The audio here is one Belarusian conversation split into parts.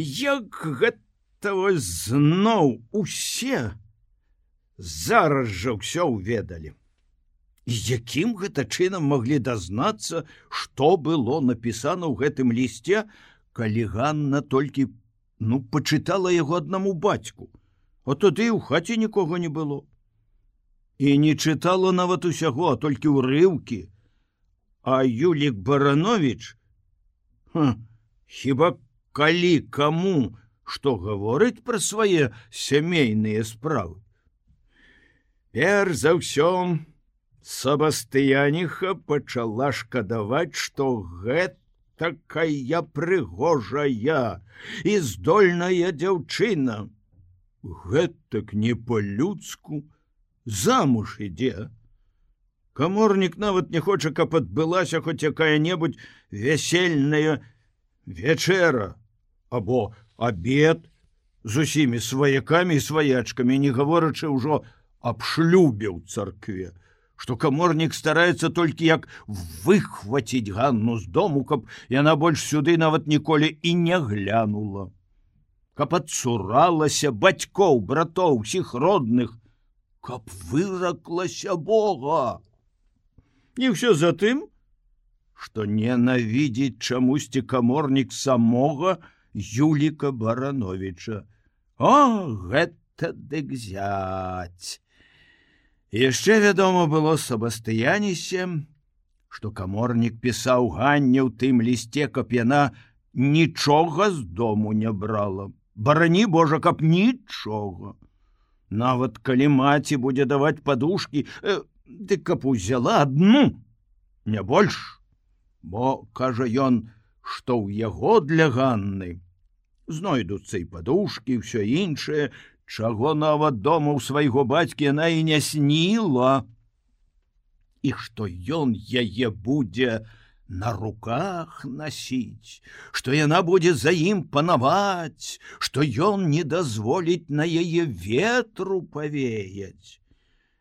як гэта зноў усе зараз жа ўсё ўведалі. Якім гэта чынам маглі дазнацца што было напісана ў гэтым лісце калі Ганна толькі ну пачытала яго аднаму бацьку. А тады ў хаце нікога не было. І не чытала нават усяго а толькі ўрыўкі. А юлік баранович хіба калі каму што гаворыць пра свае сямейныя справы. Пер за ўсё сабастыяніха пачала шкадаваць што гэта такая прыгожая і здольная дзяўчына гэтак не по-людску замуж ідзе. Каморнік нават не хоча каб адбылася хоць якая-небудзь вясельная вечэра або обед з усімі сваякамі і сваячкамі не гаворачы ўжо аб шлюбе ў царкве што каморнік стараецца толькі як выхваціць ганну з дому каб яна больш сюды нават ніколі і не глянула. Каб адсуралася бацькоў братоў усіх родных каб выраклася Бога. Не ўсё за тым што ненавідзець чамусьці каморнік самога Юліка барановича О гэта дык зяць! Яшчэ вядома было сабастыянісе што каморнік пісаў ганне ў тым лісце каб яна нічога з дому не брала. Барані Божа каб нічога! Нават калі маці будзе даваць падушки э, ты каб узяла одну не больш бо кажа ён что ў яго для ганны? Знойдуцца і падушки все іншае. Чаго нават дома ў свайго бацькі яна і не сніла? І што ён яе будзе на руках носить, что яна будзе за ім панаваць, что ён не дазволіць на яе ветру павеять.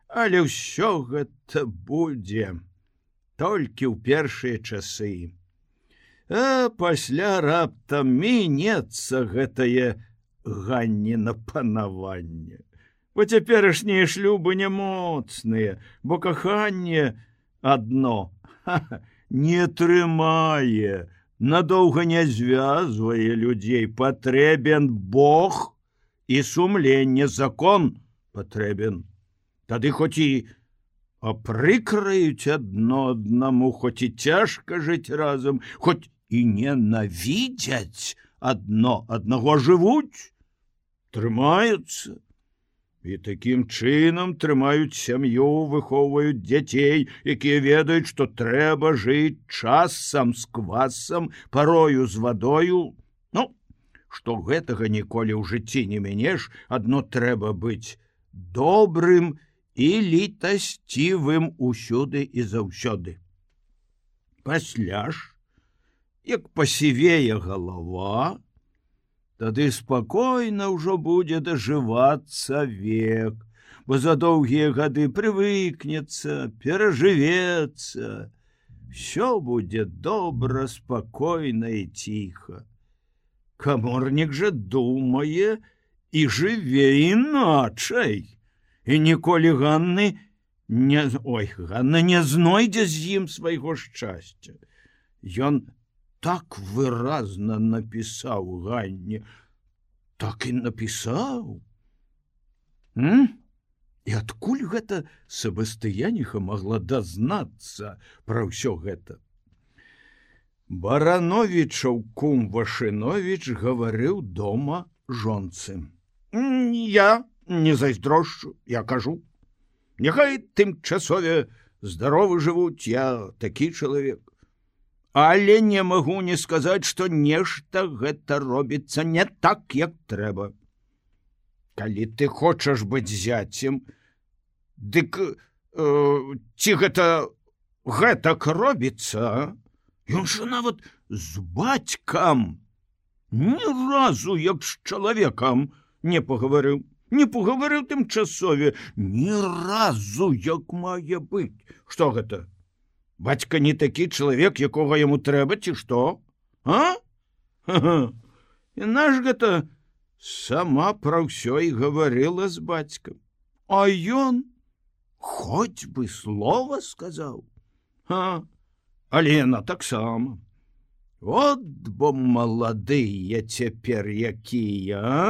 Але ўсё гэта будзе толькі ў першыя часы. А пасля раптам мінецца гэтае ганне панаванне. Бо цяперашнія шлюбы не моцныя, бо каханне адно. Ха -ха не трымае, надоўга не звязвае людзей, патрэбен Бог і сумленне закон патрэбен. Тады хоць і апрыкраюць адно аднаму, хоць і цяжка жыць разам, хоць і ненавідзяць адно аднаго жывуць, трымаюцца, і такім чынам трымаюць сям'ю выхоўваюць дзяцей якія ведаюць што трэба жыць часам з квасам парою з вадою ну што гэтага ніколі ў жыцці не мянеш адно трэба быць добрым і літасцівым усюды і заўсёды. Пасля ж як пасівее галава тады спакойна ўжо будзе дажывацца век, бо за доўгія гады прывыкнецца, перажывецца, все будзе добра, спакойна і ціха. Каморнік жа думае і жыве іначай. І ніколі Ганны не ой Ганна не знойдзе з ім свайго шчасця. Ён так выразна напісаў ганне. Так і напісаў і адкуль гэта сабастыяніха могла дазнацца пра ўсё гэта? Барановичаў кум вашынович гаварыў дома жонцы. Я не зайздрошчу я кажу. Няхай тымчасове здаровы жывуць я такі чалавек але не магу не сказаць что нешта гэта робіцца не так як трэба. Калі ты хочаш быць зяцем дык э, ці гэта гэтак робіцца ён жа нават з бацькам ні разу як з чалавекам не пагаварыў не пагаварыў тымчасове ні разу як мае быць. Что гэта бацька не такі чалавек якога яму трэба ці што? А? І наш гэта сама пра ўсё і гаварыла з бацькам. А ён хоць бы слова сказаў. А але яна таксама. От бо маладыя цяпер якія а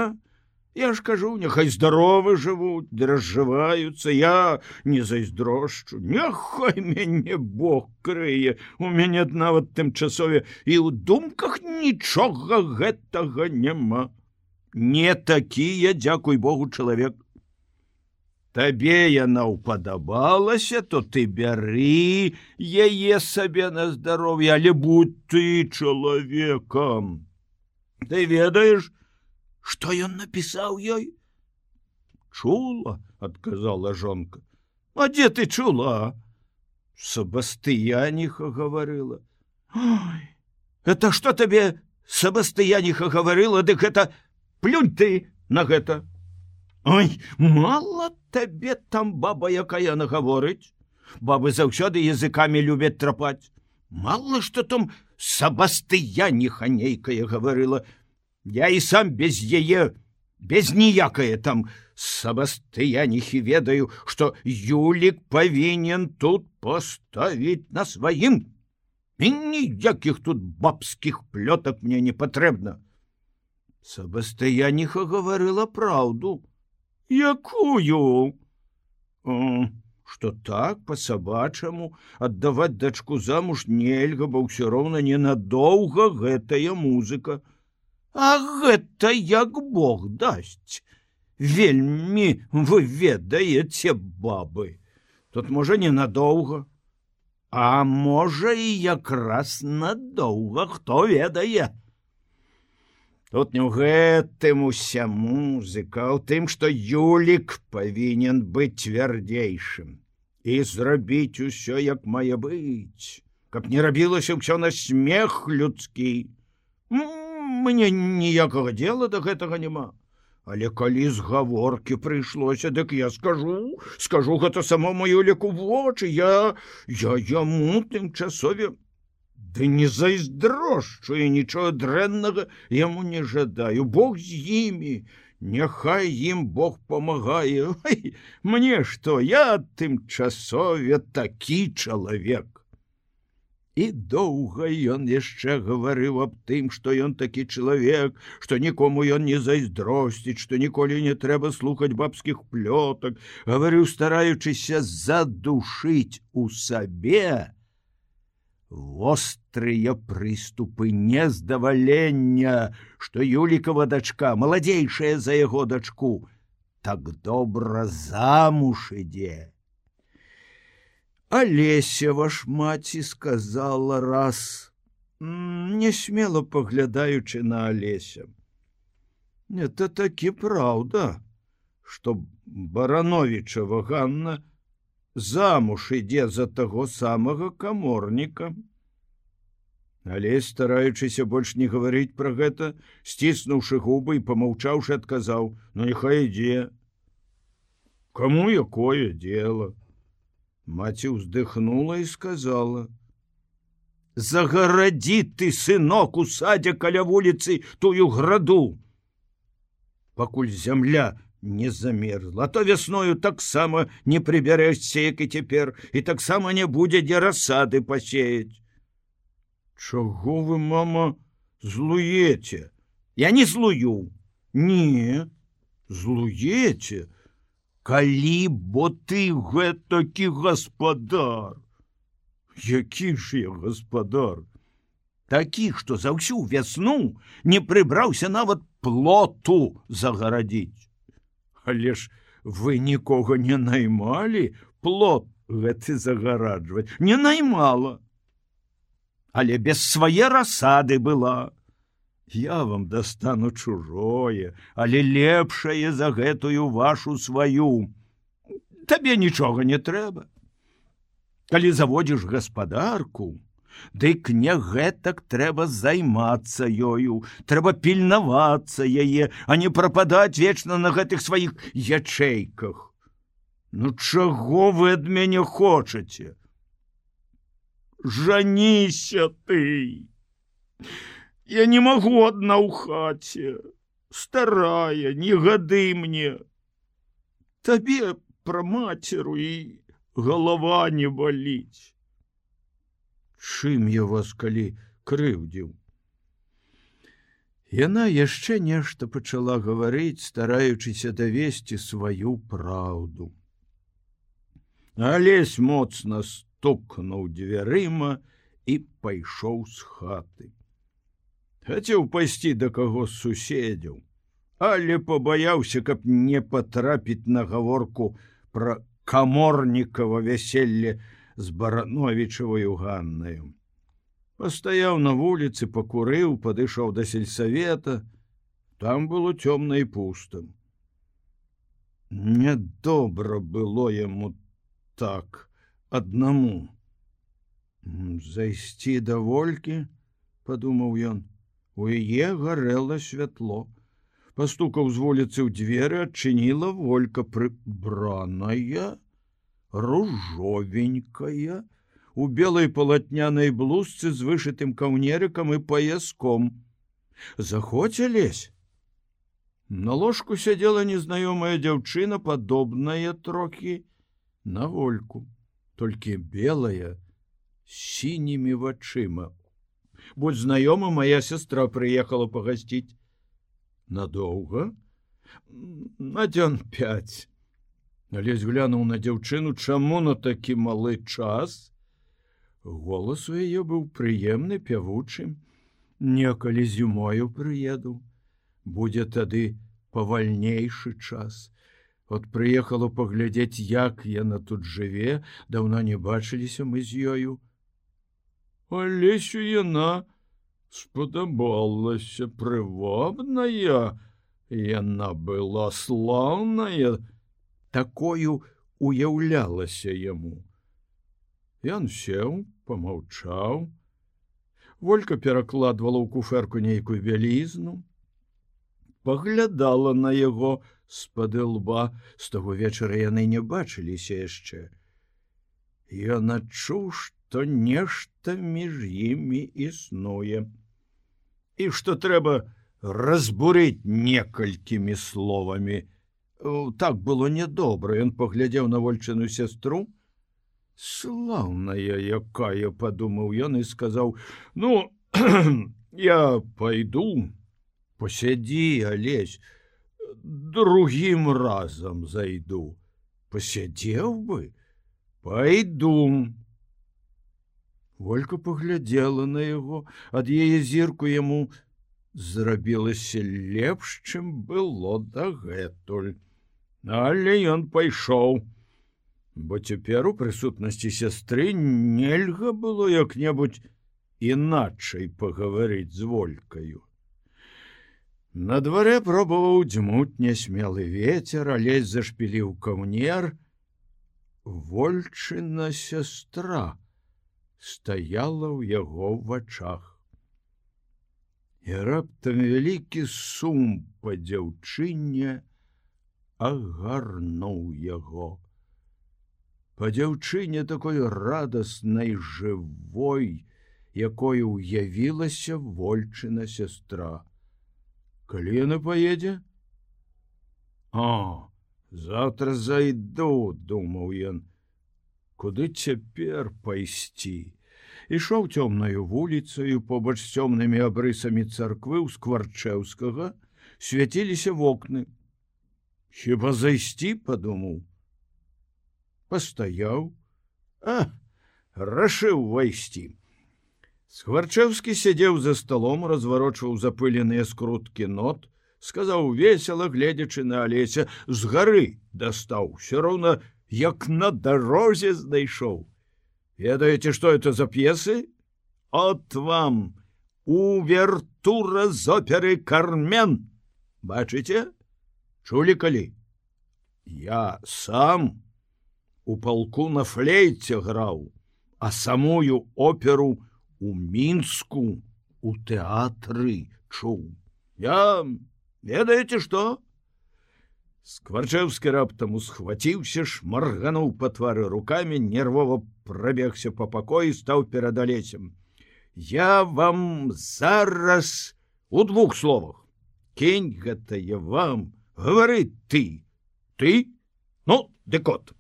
Я ж кажу, няхай здаровы жывуць, дражжываюцца, я не зайздрошчу, Няхай мяне Бог крые, у мяне нават тымчасове і ў думках нічога гэтага няма. Не такія, дзякуй Богу чалавек. Табе яна ўпадабалася, то ты бяры яе сабе на здароўе, але будь ты чалавекам. Ты ведаеш, что ён напісаў ёй чула адказала жонка. А дзе ты чула? Сабастыяніха гаварыла это что табе сабастыяніха гаварыла дык гэта плюнь ты на гэта. Ой мало табе там баба якая нагаворыць бабы заўсёды языкамі любяць трапаць. Мало что там сабастыяніха нейкая гаварыла Я і сам без яе, без ніякае там сабастыяніхі ведаю, што Юлік павінен тут паставіць на сваім. І ніякіх тут бабскіх плётак мне не патрэбна. Сабастыяніха гаварыла праўду. Якую? Што так па-сабачаму аддаваць дачку замуж нельга, бо ўсё роўна ненадоўга гэтая музыка. А гэта як Бог дасць. Вельмі вы ведаеце бабы. Тут можа ненадоўга, А можа і якраз надоўга хто ведае. Тут не ў гэтым уся музыка, у тым, што Юлік павінен быць цвярдзейшым і зрабіць усё як мае быць, каб не рабілася ўсё на смех людскі мне ніякага дела до гэтага няма. Але калі з гаворкі прыйшлося дык я скажу скажу гэта само маю леку вочы я я яму тым часове ды не зайздрошчу і нічого дрэннага яму не жадаю. Бог з імі няхай ім Бог памагае. Мне што я тым часове такі чалавек І доўга ён яшчэ гаварыў аб тым, што ён такі чалавек, што нікому ён не зайздросціць, што ніколі не трэба слухаць бабскіх плётак, гаварыў стараючыся задушыць у сабе вострыя прыступы нездавалення, што Юлікава дачка, маладзейшая за яго дачку, так добра замуж ідзе. Алеся ваш маці сказала раз, не смело паглядаючы на Алеся. Это такі праўда, што барановічава Ганна замуж ідзе за таго самага каморніка. Але стараючыся больш не гаварыць пра гэта, сціснуўшы губы і помаўчаўшы адказаў: « Ну няхай ідзе. Каму якое дело? Маці ўздыхнула і сказала: « Загарадзі ты сынок у садзе каля вуліцы тую граду. Пакуль зямля не замерзла, то вясною таксама не прыбярэшся, як і цяпер, і таксама не будзе дзе расады пасеяць. Чаго вы, мама, злуеце? Я не злую. Не, злуеце, калі бо ты гэтакі гаспадар? Які ж я гаспадар? Такі што за ўсю вясну не прыбраўся нават плоту загарадзіць. Але ж вы нікога не наймалі плот гэты загараджваць. Не наймала. Але без свае расады была Я вам достану чужое, але лепшае за гэтую вашу сваю. Табе нічога не трэба. Калі заводзіш гаспадарку, Дык не гэтак трэба займацца ёю, трэба пільнавацца яе, а не прападаць вечна на гэтых сваіх ячэйках. Ну чаго вы ад мяне хочаце? Жаніся ты! Я не магу адна ў хаце старая не гады мне табе пра мацеру і голова не баліць чым я вас калі крыўдзіў Яна яшчэ нешта пачала гаварыць, стараючыся давесці сваю праўду. Алесь моцна стукнуў дзвярыма і пайшоў з хаты. Хацеў пайсці да каго з суседзяў, але пабаяўся, каб не патрапіць на гаворку пра каморнікава вяселле з барановічаваю ганнаю пастаяў на вуліцы пакурыў падышоў да сельсавета. Там было цёмна і пустым нядобра было яму так аднаму. Зайсці даволькі подумаў ён у яе гарэла святло пастукаў з вуліцы ў дзверы адчыніла волька прыбраная ружовенькая у белой палатнянай блузцы з вышытым каўнерыкам і паяском. Захоце лезь. На ложку сядзела незнаёмая дзяўчына, падобная трохі на вольку, толькі белая сінімі вачыма. Будь знаёма, моя сестра прыехала пагасціць надоўга на дзён 5. Алесь глянуў на дзяўчыну, чаму на такі малы час, Голас у яе быў прыемны пявучым. Некалі зімою прыеду, будзе тады павальнейшы час. От прыехала паглядзець, як яна тут жыве, даўно не бачыліся мы з ёю. Алесю яна спадабалася прывабная, Яна была слаўная, такою уяўлялася яму. Ён сеў, помаўчаў. Волька перакладвала ў куферку нейкую вялізну, паглядала на яго з-пады лба, з таго вечара яны не бачыліся яшчэ. Ён адчуў, што нешта між імі існуе. І што трэба разбурыць некалькімі словамі. Так было нядобра, ён паглядзеў на вольчыну сястру, слаўная якая падумаў ён і сказаў ну я пойду. Посядзі алесь другім разам зайду. Посядзеў бы пойду олька паглядзела на яго ад яе зірку яму зрабілася лепш чым было дагэтуль але ён пайшоў бо цяпер у прысутнасці сястры нельга было як-небудзь іначай пагаварыць з волькаю. На дварэ пробаваў дзьмуть нясмелы ветер, алесь зашпіліў каўнер. Вольчына сястра стаяла ў яго вачах. І раптам вялікі сум па дзяўчыне агарнуў яго па дзяўчыне такой радаснай жывой, якой уявілася вольчына сястра. Калі яна поедзе? А, завтра зайду, думаў ён, куды цяпер пайсці. Ішоў цёмнаю вуліцаю побач з цёмнымі абрысамі царквы ў скварчэўскага свяціліся вокны. Хіба зайсці, падумаў, пастаяў, а рашыў увайсці. Схварчэўскі сядзеў за сталом, разварочваў запыленыя скруткі нот, сказаў весела, гледзячы на алеся з гары дастаў все роўна, як на дарозе знайшоў. Ведаеце, што это за п'есы? От вам увертура з оперы кармен. Бачыце, чулі калі? Я сам у палку на флейце граў, а самую оперу у мінску у тэатры чуў. Я ведаеце што? Скварчэўскі раптам усхваціўся ж, маргануў па твары руками, нервова прабегся па пакоі, стаў перадалецем. я вам зараз у двух словах кень гэтае вам гавары ты ты ну дыкот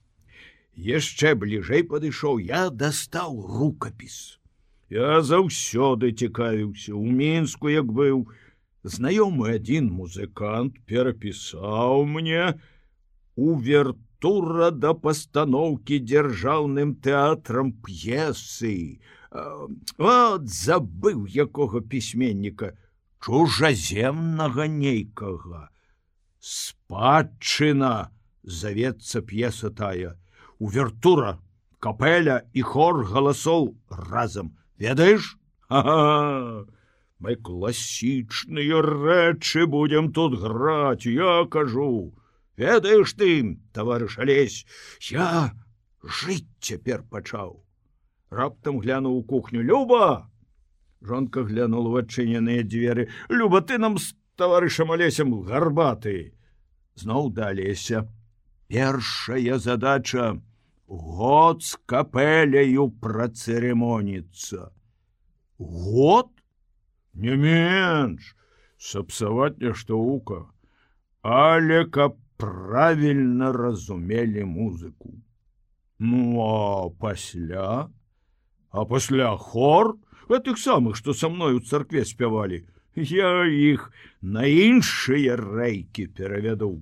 яшчэ бліжэй падышоў я дастаў рукапіс я заўсёды цікавіўся у мінску як быў знаёмы адзін музыкант перапісаў мне увертура да пастаноўкі дзяржаўным тэатрам п'есы от забыў якога пісьменніка чужаземнага нейкага спадчына завецца п'еса тая. Увертура капеля і хор галасоў разам ведаеш мы класічныя рэчы будем тут граць я кажу. Ведаеш ты товарыш алесь я жыць цяпер пачаў раптам глянуў кухню люба! Жонка глянула в адчыненыя дзверы. Люба ты нам с таварышам алесем гарбаты! Зноў далеся першая задача. Год з капеляю працырымоніцца год не менш сапсаваць нешта ука? Але каб правільна разумелі музыку. Ну а пасля а пасля хор? Гэтых самых што са мной у царкве спявалі я іх на іншыя рэйкі перавяду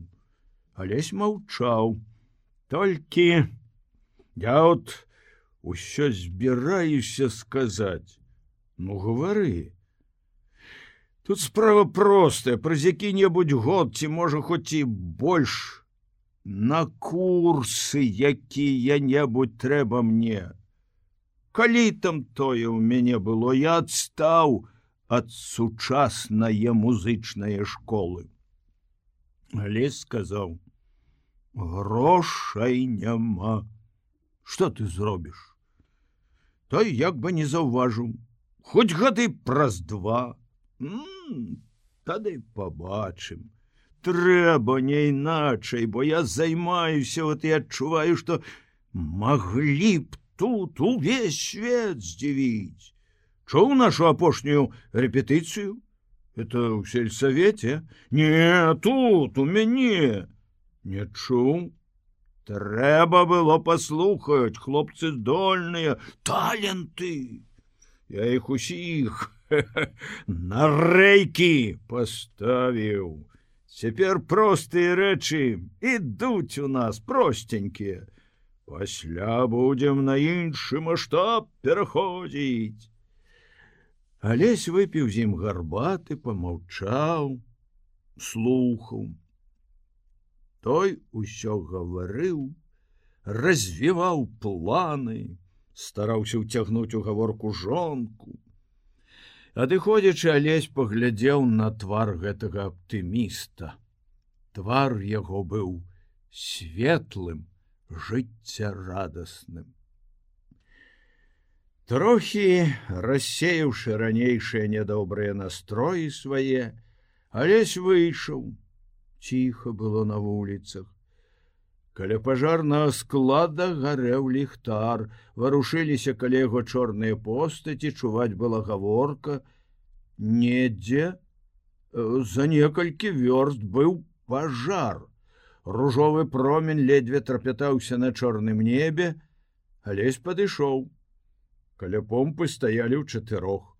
алесь маўчаў толькі я от усё збіраюся сказаць ну гавары тут справа простая. Праз які-небудзь год ці можа хоць і больш. На курсы якія-небудзь трэба мне. Калі там тое ў мяне было я адстаў ад сучаснае музычнае школы. Лес сказаў грошай няма. Что ты зробіш? Той як бы не заўважу хоць гады праз два тады побачым трэба не іначай бо я займаюся вот і адчуваю что маглі б тут увесь свет здзівіць. Чоў нашу апошнюю рэпетыцыю? Это ў сельсавеце? Не тут у мяне. Не чуў. Трэба было паслухаць хлопцы здольныя таленты. Я іх усіх на рэйкі паставіў цяпер простыя рэчы ідуць у нас простенькія пасля будем на іншы маштаб пераходзіць алесь выпіў з ім гарбаты помаўчаў слухаў той усё гаварыў развіваў планы стараўся ўцягнуць у гаворку жонку адыходзячы алесь паглядзеў на твар гэтага аптыміста твар яго быў светлым жыцця радасным. Трохі рассеяўшы ранейшыя нядобрыя настроі свае, алесь выйшаў, ціха было на вуліцах. Каля пажарнага склада гарэў ліхтар, варушыліся каля яго чорныя постаці, чуваць была гаворка, недзе за некалькі вёрст быў пажар ружовы промень ледзьве трапятаўся на чорным небе, алесь падышоў. Каля помпы стаялі ў чатырох.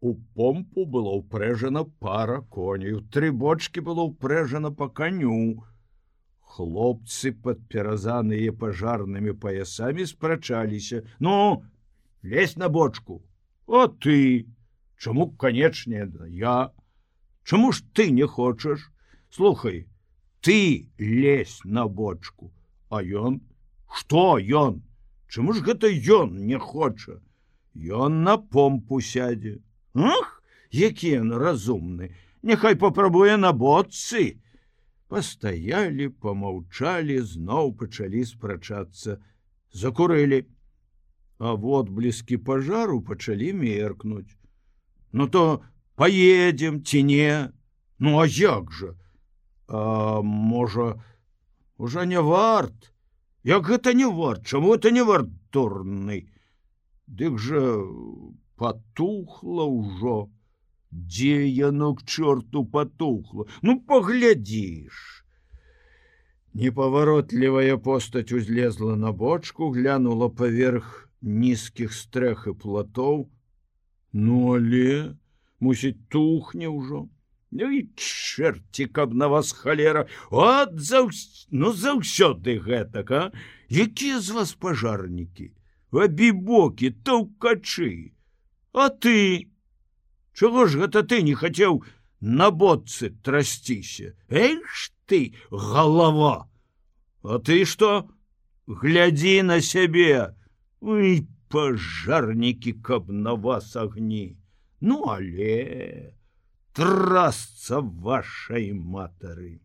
У помпу было ўпрэжана пара коней, тры бочки было ўпрэжана по каню. Хлопцы падпяразаныя пажарнымі паясамі спрачаліся: « Ну, лезь на бочку. О ты, Чаму канечне я? Чаму ж ты не хочаш? Слухай, ты лезь на бочку а ён? Что ён? Чаму ж гэта ён не хоча? Ён на помпу сядзе ах які ён разумны! Няхай попрабуе на боцы пастаялі помаўчалі зноў пачалі спрачацца. Закурылі. А вот блізкі пажару пачалі меркнуць. Ну то поедем ці не? Ну а як жа? А можа уже не варт? Як гэта не варт? Чаму это не варт дурны? Дык жа потухла ўжо дзе яно к чорту потухло ну поглядзіш непаваротлівая постаць узлезла на бочку глянула паверх нізкіх стрэх і платоў. Ну але мусіць тухне ўжо. Ну і чэрці каб на вас халера. От за ну заўсёды гэтак а? Якія з вас пажарнікі? Абібокі таўкачы. А ты чого ж гэта ты не хацеў на боцы трасціся? Эйш ты голова а ты что глядзі на сябе! Ой пажарнікі каб на вас агні! Ну але трасца вашай матары